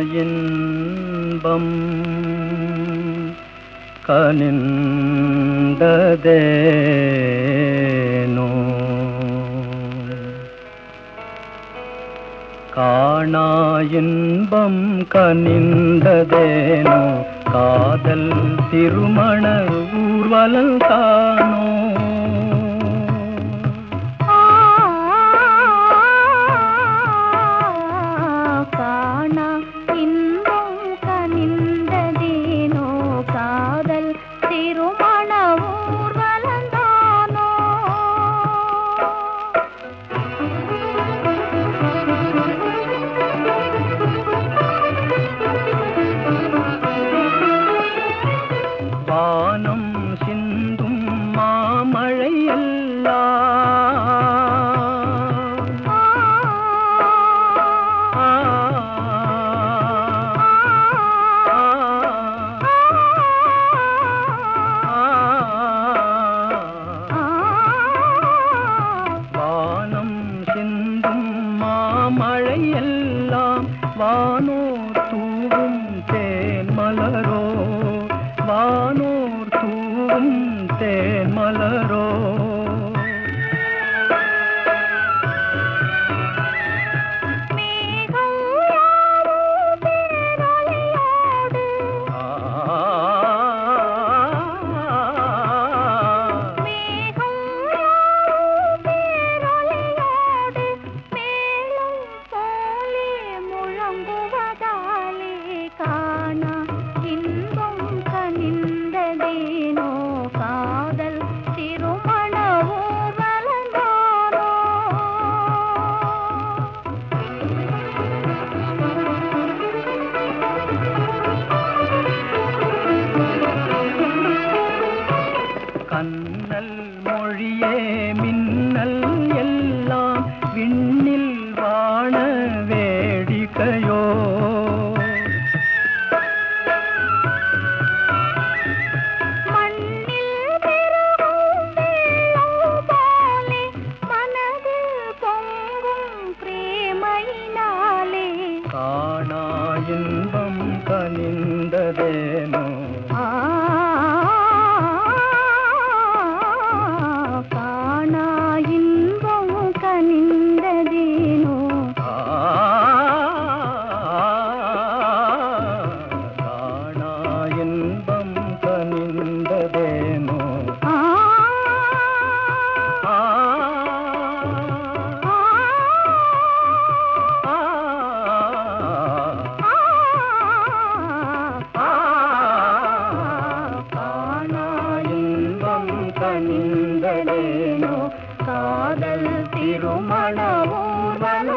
இன்பம் கனிந்ததேனோ? காணா இன்பம் கனிந்ததேனோ? காதல் திருமண ஊர்வலம் காணோ எல்லாம் வானம் சிந்தும் மாமழை எல்லாம் வானோர் தூவும் தேன் மலரோ வானோர் தூவும் தேன் மலரோ கண்ணல் மொழியே மின்னல் எல்லாம் விண்ணில் வாண வேடிக்கையோ காணா இன்பம் கனிந்ததேனோ. இன்பம் கனிந்ததேனோ காதல் திருமண ஊர்வலம்